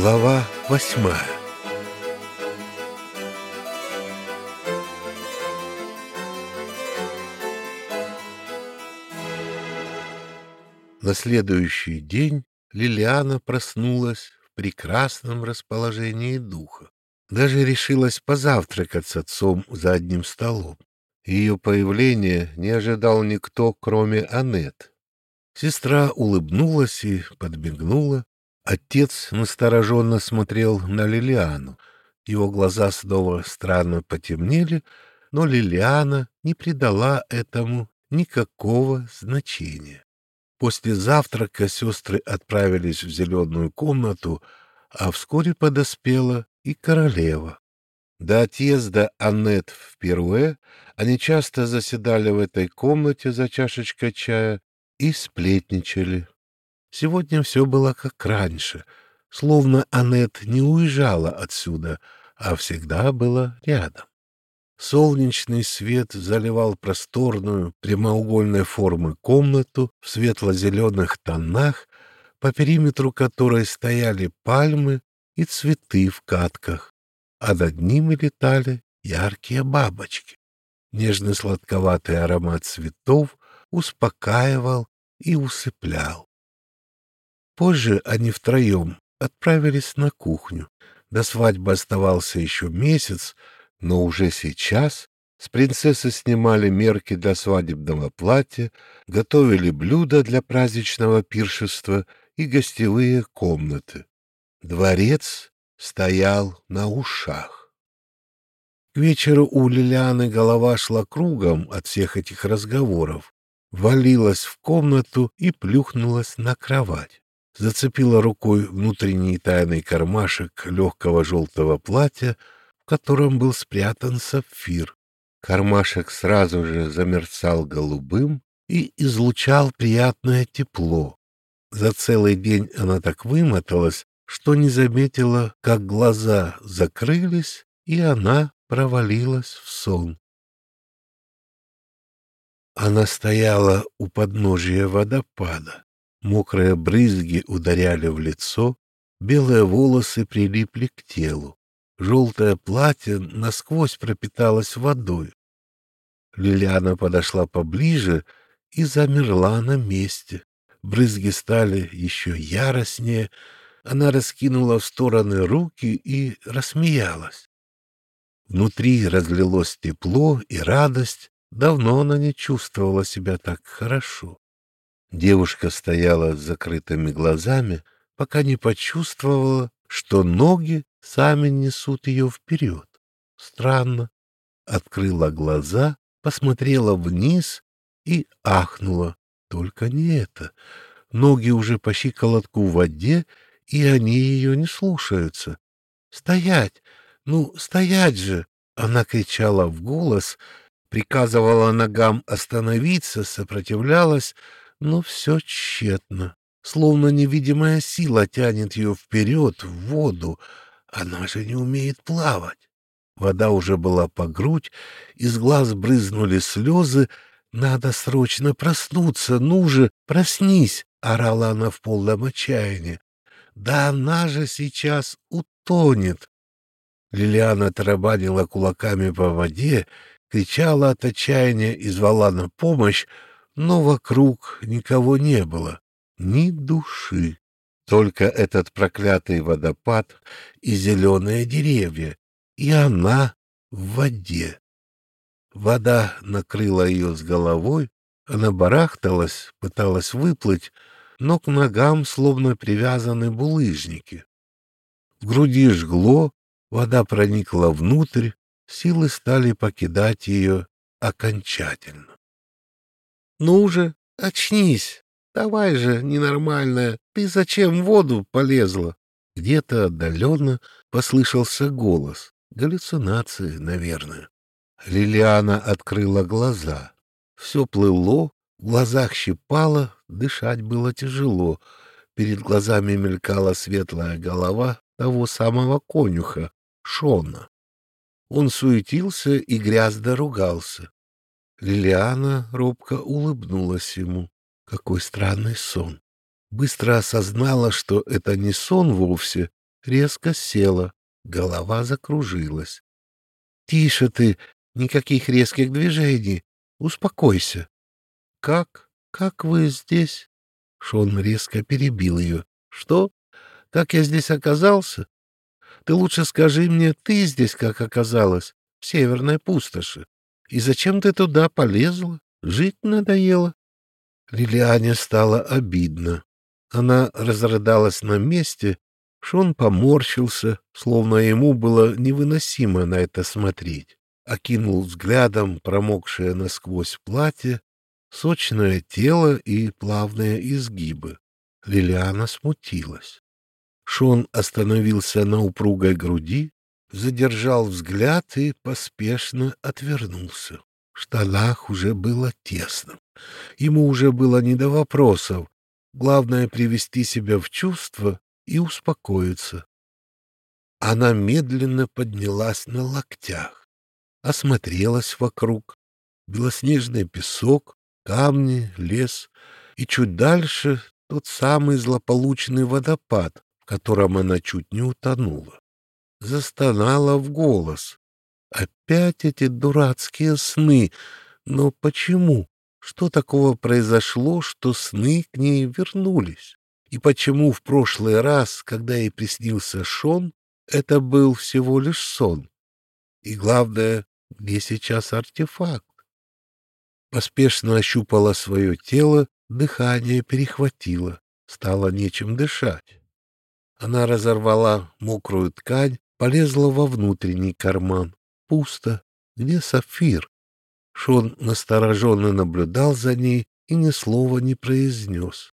Глава восьмая На следующий день Лилиана проснулась в прекрасном расположении духа. Даже решилась позавтракать с отцом за одним столом. Ее появление не ожидал никто, кроме Аннет. Сестра улыбнулась и подмигнула. Отец настороженно смотрел на Лилиану. Его глаза снова странно потемнели, но Лилиана не придала этому никакого значения. После завтрака сестры отправились в зеленую комнату, а вскоре подоспела и королева. До отъезда Аннет в Перуэ они часто заседали в этой комнате за чашечкой чая и сплетничали. Сегодня все было как раньше, словно Аннет не уезжала отсюда, а всегда была рядом. Солнечный свет заливал просторную прямоугольной формы комнату в светло-зеленых тонах, по периметру которой стояли пальмы и цветы в катках, а над ними летали яркие бабочки. Нежный сладковатый аромат цветов успокаивал и усыплял. Позже они втроем отправились на кухню. До свадьбы оставался еще месяц, но уже сейчас с принцессы снимали мерки для свадебного платья, готовили блюда для праздничного пиршества и гостевые комнаты. Дворец стоял на ушах. К вечеру у Лилианы голова шла кругом от всех этих разговоров, валилась в комнату и плюхнулась на кровать зацепила рукой внутренний тайный кармашек легкого желтого платья, в котором был спрятан сапфир. Кармашек сразу же замерцал голубым и излучал приятное тепло. За целый день она так вымоталась, что не заметила, как глаза закрылись, и она провалилась в сон. Она стояла у подножия водопада. Мокрые брызги ударяли в лицо, белые волосы прилипли к телу. Желтое платье насквозь пропиталось водой. Лилиана подошла поближе и замерла на месте. Брызги стали еще яростнее. Она раскинула в стороны руки и рассмеялась. Внутри разлилось тепло и радость. Давно она не чувствовала себя так хорошо. Девушка стояла с закрытыми глазами, пока не почувствовала, что ноги сами несут ее вперед. Странно. Открыла глаза, посмотрела вниз и ахнула. Только не это. Ноги уже по щиколотку в воде, и они ее не слушаются. «Стоять! Ну, стоять же!» Она кричала в голос, приказывала ногам остановиться, сопротивлялась, но все тщетно. Словно невидимая сила тянет ее вперед, в воду. Она же не умеет плавать. Вода уже была по грудь, из глаз брызнули слезы. «Надо срочно проснуться, ну же, проснись!» — орала она в полном отчаянии. «Да она же сейчас утонет!» Лилиана тарабанила кулаками по воде, кричала от отчаяния и звала на помощь, но вокруг никого не было, ни души. Только этот проклятый водопад и зеленые деревья, и она в воде. Вода накрыла ее с головой, она барахталась, пыталась выплыть, но к ногам словно привязаны булыжники. В груди жгло, вода проникла внутрь, силы стали покидать ее окончательно. Ну же, очнись. Давай же, ненормальная, ты зачем в воду полезла? Где-то отдаленно послышался голос. Галлюцинации, наверное. Лилиана открыла глаза. Все плыло, в глазах щипало, дышать было тяжело. Перед глазами мелькала светлая голова того самого конюха, Шона. Он суетился и грязно ругался. Лилиана робко улыбнулась ему. Какой странный сон. Быстро осознала, что это не сон вовсе. резко села, голова закружилась. — Тише ты, никаких резких движений, успокойся. — Как? Как вы здесь? Шон резко перебил ее. — Что? Как я здесь оказался? Ты лучше скажи мне, ты здесь как оказалась, в северной пустоши. И зачем ты туда полезла? Жить надоело. Лилиане стало обидно. Она разрыдалась на месте, Шон поморщился, словно ему было невыносимо на это смотреть. Окинул взглядом промокшее насквозь платье, сочное тело и плавные изгибы. Лилиана смутилась. Шон остановился на упругой груди, задержал взгляд и поспешно отвернулся. В штанах уже было тесно. Ему уже было не до вопросов. Главное — привести себя в чувство и успокоиться. Она медленно поднялась на локтях, осмотрелась вокруг. Белоснежный песок, камни, лес и чуть дальше тот самый злополучный водопад, в котором она чуть не утонула. Застонала в голос. Опять эти дурацкие сны. Но почему? Что такого произошло, что сны к ней вернулись? И почему в прошлый раз, когда ей приснился Шон, это был всего лишь сон? И главное, где сейчас артефакт? Поспешно ощупала свое тело, дыхание перехватило, стало нечем дышать. Она разорвала мокрую ткань, полезла во внутренний карман. Пусто. Где сапфир? Шон настороженно наблюдал за ней и ни слова не произнес.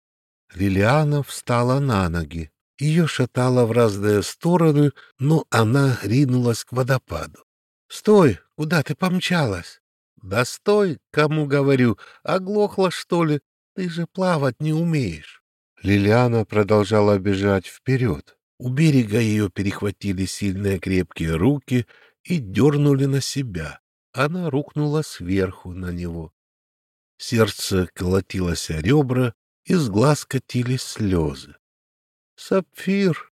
Лилиана встала на ноги. Ее шатало в разные стороны, но она ринулась к водопаду. — Стой! Куда ты помчалась? — Да стой! Кому говорю? Оглохла, что ли? Ты же плавать не умеешь. Лилиана продолжала бежать вперед. У берега ее перехватили сильные крепкие руки и дернули на себя. Она рухнула сверху на него. Сердце колотилось о ребра, из глаз катились слезы. Сапфир!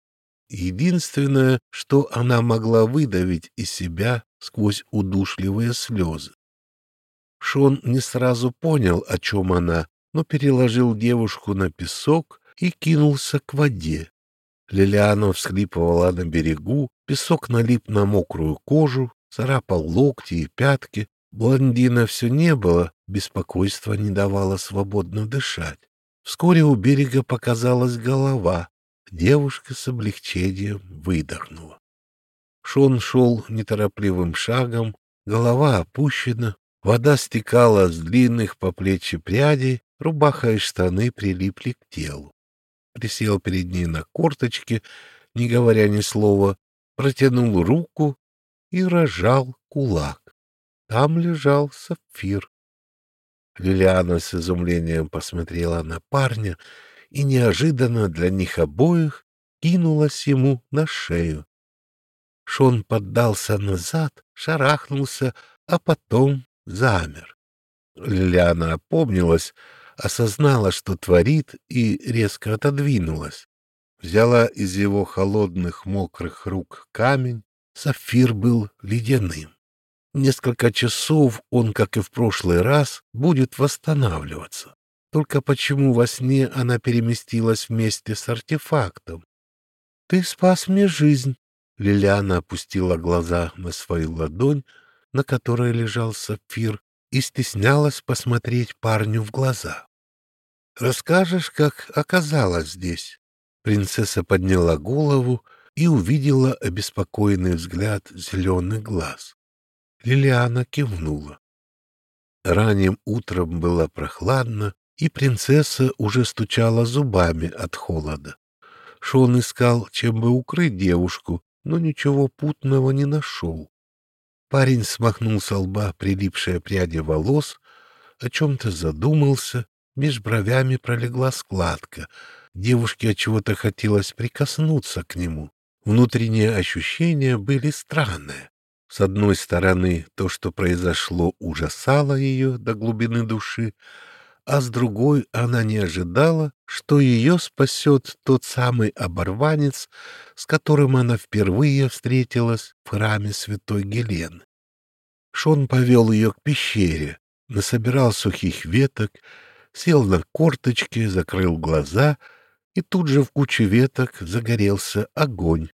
Единственное, что она могла выдавить из себя сквозь удушливые слезы. Шон не сразу понял, о чем она, но переложил девушку на песок и кинулся к воде. Лилиана всхлипывала на берегу, песок налип на мокрую кожу, царапал локти и пятки. Блондина все не было, беспокойство не давало свободно дышать. Вскоре у берега показалась голова. Девушка с облегчением выдохнула. Шон шел неторопливым шагом, голова опущена, вода стекала с длинных по плечи прядей, рубаха и штаны прилипли к телу. Присел перед ней на корточки, не говоря ни слова, протянул руку и рожал кулак. Там лежал сапфир. Лилиана с изумлением посмотрела на парня и неожиданно для них обоих кинулась ему на шею. Шон поддался назад, шарахнулся, а потом замер. Лилиана опомнилась, осознала, что творит, и резко отодвинулась. Взяла из его холодных мокрых рук камень, сапфир был ледяным. Несколько часов он, как и в прошлый раз, будет восстанавливаться. Только почему во сне она переместилась вместе с артефактом? — Ты спас мне жизнь. Лилиана опустила глаза на свою ладонь, на которой лежал сапфир, и стеснялась посмотреть парню в глаза. — Расскажешь, как оказалась здесь? Принцесса подняла голову и увидела обеспокоенный взгляд зеленых глаз. Лилиана кивнула. Ранним утром было прохладно, и принцесса уже стучала зубами от холода. Шон искал, чем бы укрыть девушку, но ничего путного не нашел. Парень смахнул со лба прилипшие пряди волос, о чем-то задумался, меж бровями пролегла складка. Девушке от чего-то хотелось прикоснуться к нему. Внутренние ощущения были странные. С одной стороны, то, что произошло, ужасало ее до глубины души, а с другой она не ожидала, что ее спасет тот самый оборванец, с которым она впервые встретилась в храме святой Гелены. Шон повел ее к пещере, насобирал сухих веток, сел на корточки, закрыл глаза, и тут же в куче веток загорелся огонь.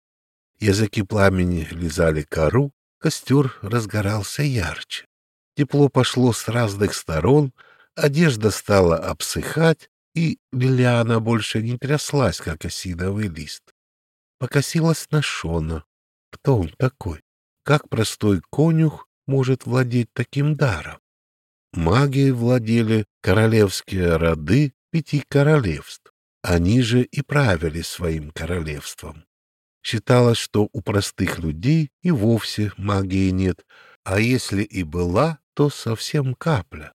Языки пламени лизали кору, костер разгорался ярче. Тепло пошло с разных сторон, одежда стала обсыхать, и Лилиана больше не тряслась, как осиновый лист. Покосилась на Шона. Кто он такой? Как простой конюх может владеть таким даром? Магией владели королевские роды пяти королевств. Они же и правили своим королевством. Считалось, что у простых людей и вовсе магии нет, а если и была, то совсем капля.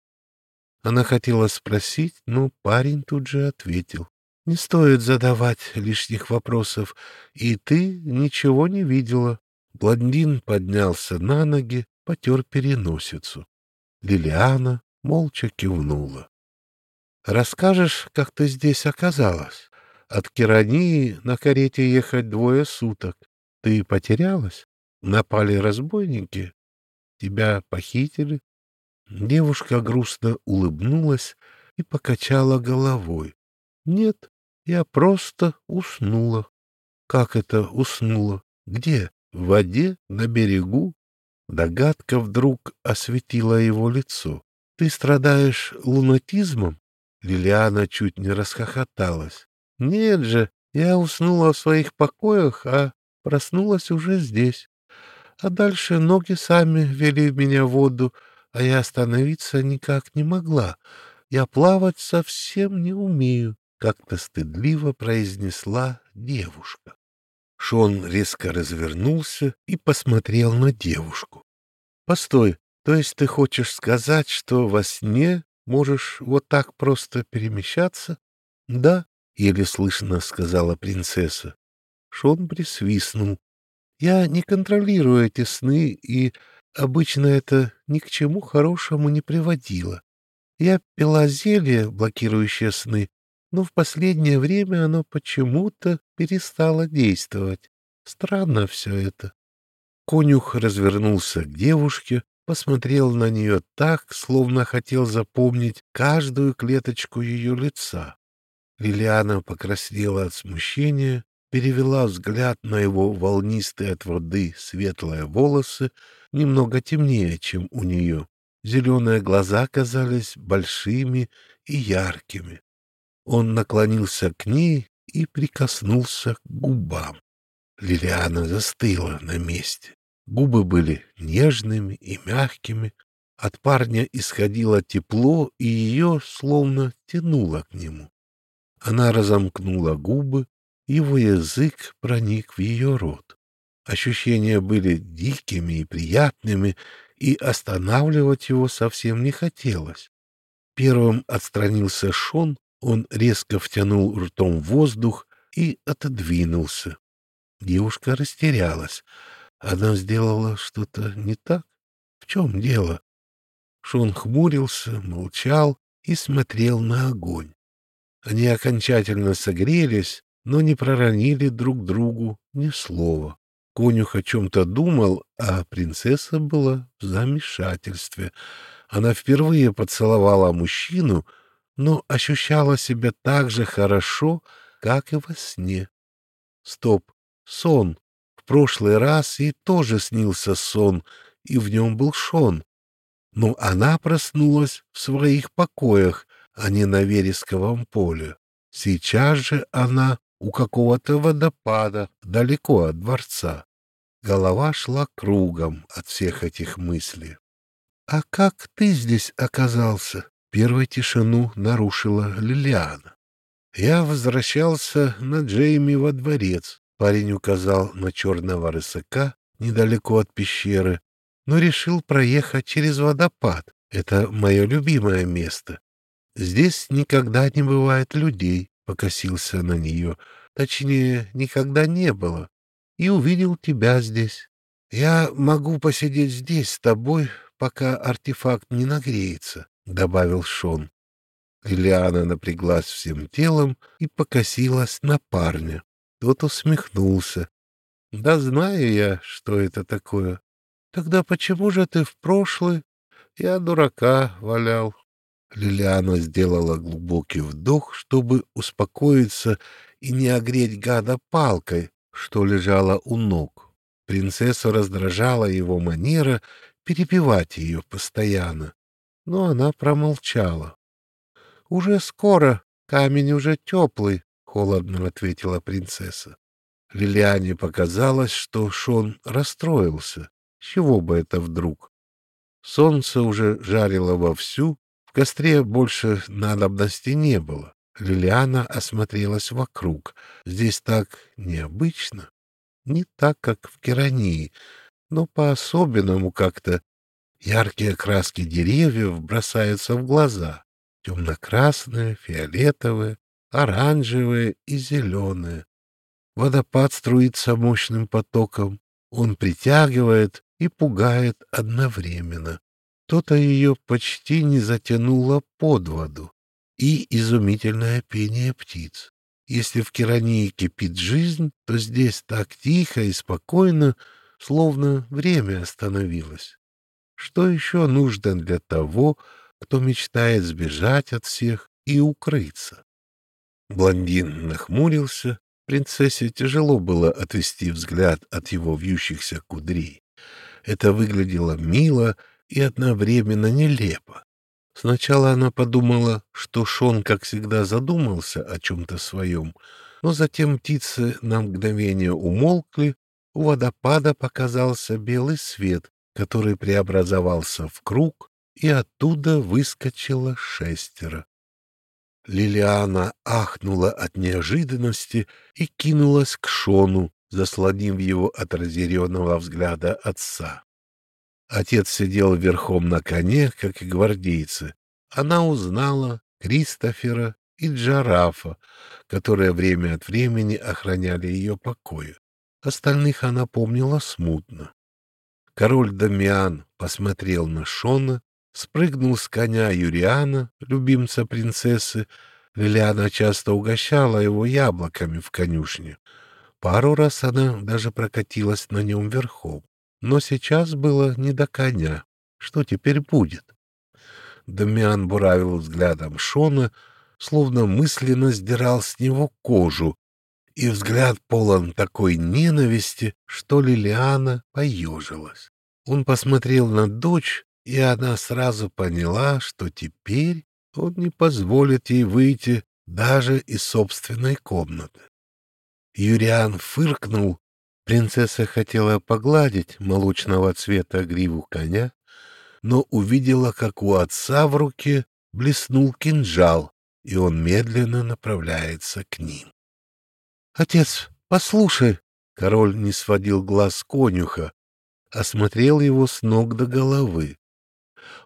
Она хотела спросить, но парень тут же ответил. «Не стоит задавать лишних вопросов, и ты ничего не видела». Блондин поднялся на ноги, потер переносицу. Лилиана молча кивнула. «Расскажешь, как ты здесь оказалась? От Керании на карете ехать двое суток. Ты потерялась? Напали разбойники? Тебя похитили?» Девушка грустно улыбнулась и покачала головой. Нет, я просто уснула. Как это уснула? Где? В воде? На берегу? Догадка вдруг осветила его лицо. Ты страдаешь лунатизмом? Лилиана чуть не расхохоталась. Нет же, я уснула в своих покоях, а проснулась уже здесь. А дальше ноги сами вели меня в воду, а я остановиться никак не могла. Я плавать совсем не умею, — как-то стыдливо произнесла девушка. Шон резко развернулся и посмотрел на девушку. — Постой, то есть ты хочешь сказать, что во сне можешь вот так просто перемещаться? — Да, — еле слышно сказала принцесса. Шон присвистнул. — Я не контролирую эти сны и Обычно это ни к чему хорошему не приводило. Я пила зелье, блокирующее сны, но в последнее время оно почему-то перестало действовать. Странно все это. Конюх развернулся к девушке, посмотрел на нее так, словно хотел запомнить каждую клеточку ее лица. Лилиана покраснела от смущения, перевела взгляд на его волнистые от воды светлые волосы, немного темнее, чем у нее. Зеленые глаза казались большими и яркими. Он наклонился к ней и прикоснулся к губам. Лилиана застыла на месте. Губы были нежными и мягкими. От парня исходило тепло, и ее словно тянуло к нему. Она разомкнула губы, его язык проник в ее рот. Ощущения были дикими и приятными, и останавливать его совсем не хотелось. Первым отстранился Шон, он резко втянул ртом воздух и отодвинулся. Девушка растерялась. Она сделала что-то не так? В чем дело? Шон хмурился, молчал и смотрел на огонь. Они окончательно согрелись, но не проронили друг другу ни слова. Конюх о чем-то думал, а принцесса была в замешательстве. Она впервые поцеловала мужчину, но ощущала себя так же хорошо, как и во сне. Стоп, сон. В прошлый раз ей тоже снился сон, и в нем был Шон. Но она проснулась в своих покоях, а не на вересковом поле. Сейчас же она у какого-то водопада, далеко от дворца. Голова шла кругом от всех этих мыслей. — А как ты здесь оказался? — первой тишину нарушила Лилиана. Я возвращался на Джейми во дворец. Парень указал на черного рысака недалеко от пещеры, но решил проехать через водопад. Это мое любимое место. Здесь никогда не бывает людей покосился на нее, точнее, никогда не было, и увидел тебя здесь. Я могу посидеть здесь с тобой, пока артефакт не нагреется, — добавил Шон. Лилиана напряглась всем телом и покосилась на парня. Тот усмехнулся. — Да знаю я, что это такое. Тогда почему же ты в прошлый? Я дурака валял. Лилиана сделала глубокий вдох, чтобы успокоиться и не огреть гада палкой, что лежала у ног. Принцессу раздражала его манера перепевать ее постоянно, но она промолчала. — Уже скоро, камень уже теплый, — холодно ответила принцесса. Лилиане показалось, что Шон расстроился. чего бы это вдруг? Солнце уже жарило вовсю, в костре больше надобности не было. Лилиана осмотрелась вокруг. Здесь так необычно. Не так, как в Керании, но по-особенному как-то. Яркие краски деревьев бросаются в глаза. Темно-красные, фиолетовые, оранжевые и зеленые. Водопад струится мощным потоком. Он притягивает и пугает одновременно. То-то ее почти не затянуло под воду. И изумительное пение птиц. Если в Керании кипит жизнь, то здесь так тихо и спокойно, словно время остановилось. Что еще нужно для того, кто мечтает сбежать от всех и укрыться? Блондин нахмурился. Принцессе тяжело было отвести взгляд от его вьющихся кудрей. Это выглядело мило и одновременно нелепо. Сначала она подумала, что Шон, как всегда, задумался о чем-то своем, но затем птицы на мгновение умолкли, у водопада показался белый свет, который преобразовался в круг, и оттуда выскочило шестеро. Лилиана ахнула от неожиданности и кинулась к Шону, заслонив его от разъяренного взгляда отца. Отец сидел верхом на коне, как и гвардейцы. Она узнала Кристофера и Джарафа, которые время от времени охраняли ее покои. Остальных она помнила смутно. Король Дамиан посмотрел на Шона, спрыгнул с коня Юриана, любимца принцессы. Лилиана часто угощала его яблоками в конюшне. Пару раз она даже прокатилась на нем верхом. Но сейчас было не до коня. Что теперь будет? Дамиан буравил взглядом Шона, словно мысленно сдирал с него кожу, и взгляд полон такой ненависти, что Лилиана поежилась. Он посмотрел на дочь, и она сразу поняла, что теперь он не позволит ей выйти даже из собственной комнаты. Юриан фыркнул. Принцесса хотела погладить молочного цвета гриву коня, но увидела, как у отца в руке блеснул кинжал, и он медленно направляется к ним. — Отец, послушай! — король не сводил глаз конюха, осмотрел его с ног до головы. —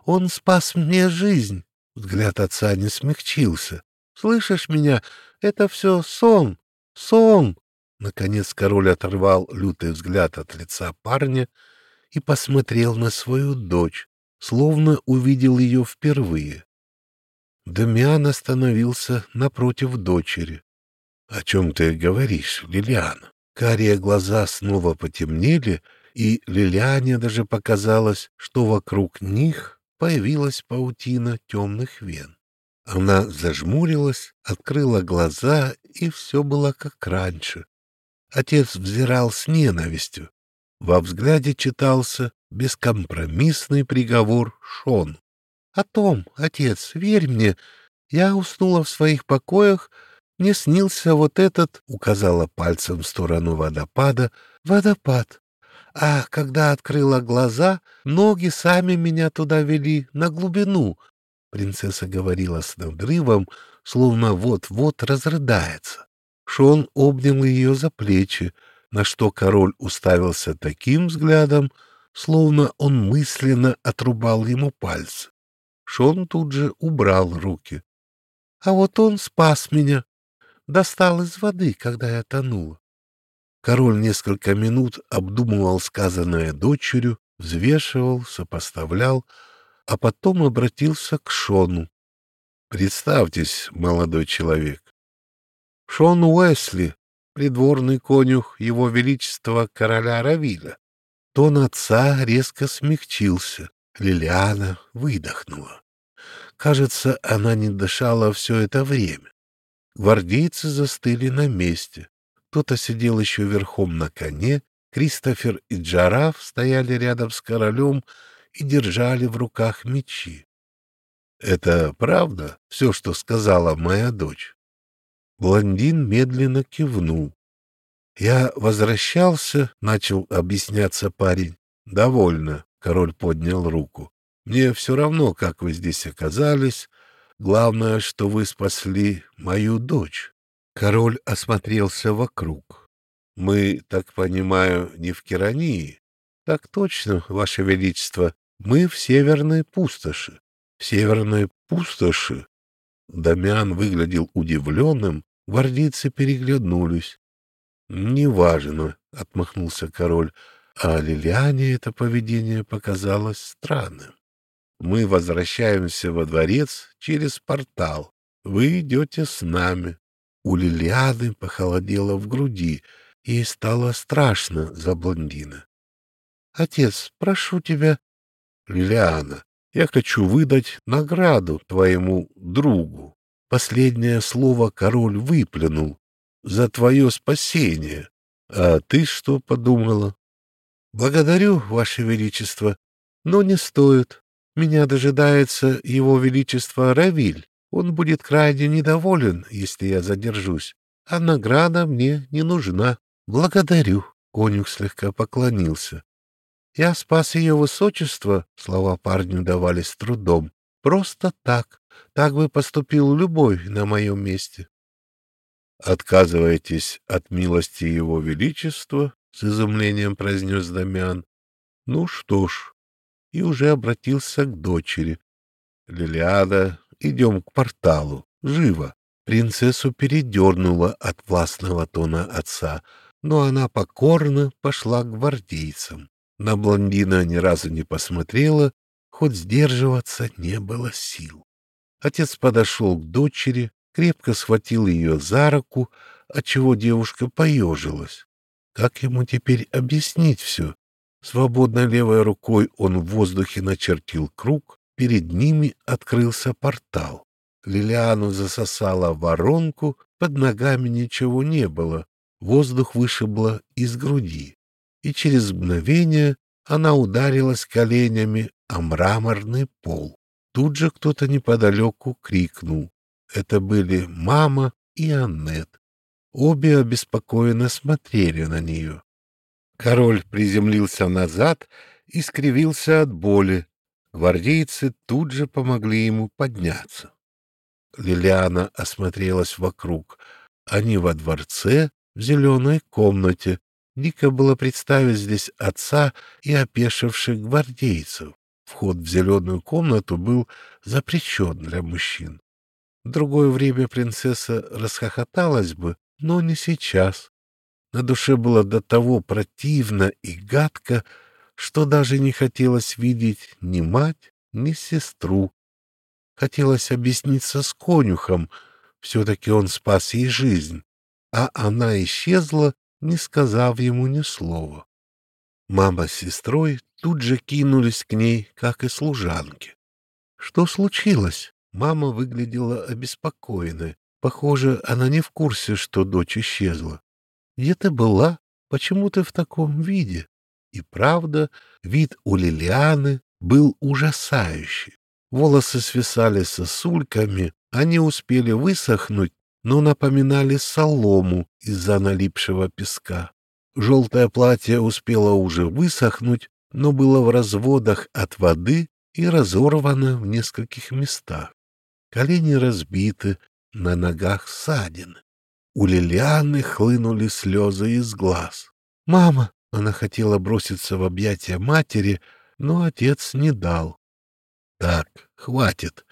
Он спас мне жизнь! Взгляд отца не смягчился. — Слышишь меня? Это все сон! Сон! Наконец король оторвал лютый взгляд от лица парня и посмотрел на свою дочь, словно увидел ее впервые. Дамиан остановился напротив дочери. — О чем ты говоришь, Лилиана? Карие глаза снова потемнели, и Лилиане даже показалось, что вокруг них появилась паутина темных вен. Она зажмурилась, открыла глаза, и все было как раньше. Отец взирал с ненавистью. Во взгляде читался бескомпромиссный приговор Шон. — О том, отец, верь мне, я уснула в своих покоях, мне снился вот этот, — указала пальцем в сторону водопада, — водопад. А когда открыла глаза, ноги сами меня туда вели, на глубину, Принцесса говорила с надрывом, словно вот-вот разрыдается. Шон обнял ее за плечи, на что король уставился таким взглядом, словно он мысленно отрубал ему пальцы. Шон тут же убрал руки. — А вот он спас меня. Достал из воды, когда я тонула. Король несколько минут обдумывал сказанное дочерью, взвешивал, сопоставлял, а потом обратился к Шону. Представьтесь, молодой человек. Шон Уэсли, придворный конюх его величества короля Равиля. Тон отца резко смягчился. Лилиана выдохнула. Кажется, она не дышала все это время. Гвардейцы застыли на месте. Кто-то сидел еще верхом на коне, Кристофер и Джараф стояли рядом с королем и держали в руках мечи. — Это правда, все, что сказала моя дочь? Блондин медленно кивнул. — Я возвращался, — начал объясняться парень. — Довольно, — король поднял руку. — Мне все равно, как вы здесь оказались. Главное, что вы спасли мою дочь. Король осмотрелся вокруг. — Мы, так понимаю, не в Керании? — Так точно, ваше величество. Мы в северной пустоши. В северной пустоши? Дамиан выглядел удивленным, гвардейцы переглянулись. — Неважно, — отмахнулся король, а Лилиане это поведение показалось странным. — Мы возвращаемся во дворец через портал. Вы идете с нами. У Лилианы похолодело в груди, и стало страшно за блондина. — Отец, прошу тебя... — Лилиана, я хочу выдать награду твоему другу. Последнее слово король выплюнул. За твое спасение. А ты что подумала? Благодарю, ваше величество, но не стоит. Меня дожидается его величество Равиль. Он будет крайне недоволен, если я задержусь. А награда мне не нужна. Благодарю. Конюх слегка поклонился. Я спас ее высочество, слова парню давались трудом. Просто так. Так бы поступил любой на моем месте. Отказываетесь от милости его величества? С изумлением произнес Дамиан. Ну что ж. И уже обратился к дочери. Лилиада, идем к порталу. Живо. Принцессу передернула от властного тона отца, но она покорно пошла к гвардейцам. На блондина ни разу не посмотрела, хоть сдерживаться не было сил. Отец подошел к дочери, крепко схватил ее за руку, отчего девушка поежилась. Как ему теперь объяснить все? Свободной левой рукой он в воздухе начертил круг, перед ними открылся портал. Лилиану засосала воронку, под ногами ничего не было, воздух вышибло из груди и через мгновение она ударилась коленями о мраморный пол. Тут же кто-то неподалеку крикнул. Это были мама и Аннет. Обе обеспокоенно смотрели на нее. Король приземлился назад и скривился от боли. Гвардейцы тут же помогли ему подняться. Лилиана осмотрелась вокруг. Они во дворце, в зеленой комнате, Дико было представить здесь отца и опешивших гвардейцев. Вход в зеленую комнату был запрещен для мужчин. В другое время принцесса расхохоталась бы, но не сейчас. На душе было до того противно и гадко, что даже не хотелось видеть ни мать, ни сестру. Хотелось объясниться с конюхом, все-таки он спас ей жизнь, а она исчезла не сказав ему ни слова. Мама с сестрой тут же кинулись к ней, как и служанки. Что случилось? Мама выглядела обеспокоенной. Похоже, она не в курсе, что дочь исчезла. Где ты была? Почему ты в таком виде? И правда, вид у Лилианы был ужасающий. Волосы свисали сосульками, они успели высохнуть но напоминали солому из-за налипшего песка. Желтое платье успело уже высохнуть, но было в разводах от воды и разорвано в нескольких местах. Колени разбиты, на ногах ссадины. У Лилианы хлынули слезы из глаз. «Мама!» — она хотела броситься в объятия матери, но отец не дал. «Так, хватит.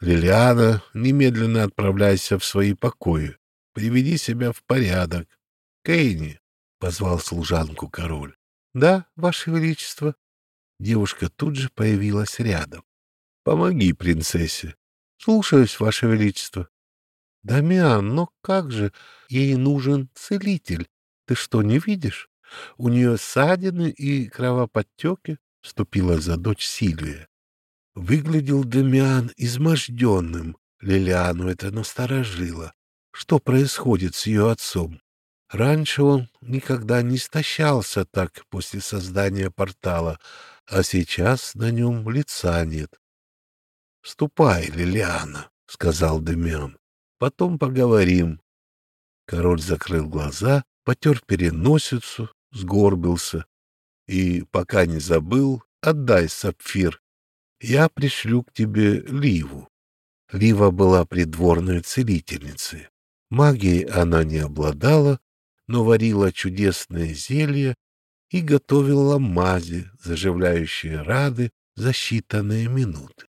Лилиана, немедленно отправляйся в свои покои. Приведи себя в порядок. Кейни, — позвал служанку король. — Да, ваше величество. Девушка тут же появилась рядом. — Помоги принцессе. Слушаюсь, Ваше Величество. Дамиан, но как же? Ей нужен целитель. Ты что, не видишь? У нее ссадины и кровоподтеки, — вступила за дочь Сильвия. Выглядел Дамиан изможденным. Лилиану это насторожило. Что происходит с ее отцом? Раньше он никогда не истощался так после создания портала, а сейчас на нем лица нет. — Ступай, Лилиана, — сказал Демиан. — Потом поговорим. Король закрыл глаза, потер переносицу, сгорбился. И, пока не забыл, отдай сапфир. Я пришлю к тебе Ливу. Лива была придворной целительницей. Магией она не обладала, но варила чудесные зелья и готовила мази, заживляющие рады за считанные минуты.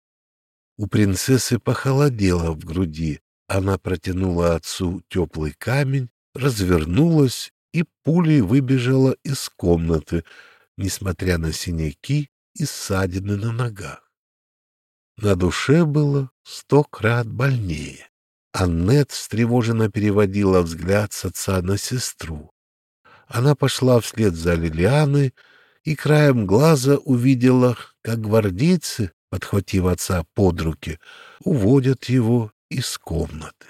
У принцессы похолодело в груди. Она протянула отцу теплый камень, развернулась и пулей выбежала из комнаты, несмотря на синяки и ссадины на ногах. На душе было сто крат больнее. Аннет встревоженно переводила взгляд с отца на сестру. Она пошла вслед за Лилианой и краем глаза увидела, как гвардейцы, подхватив отца под руки, уводят его из комнаты.